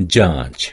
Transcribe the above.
जाँच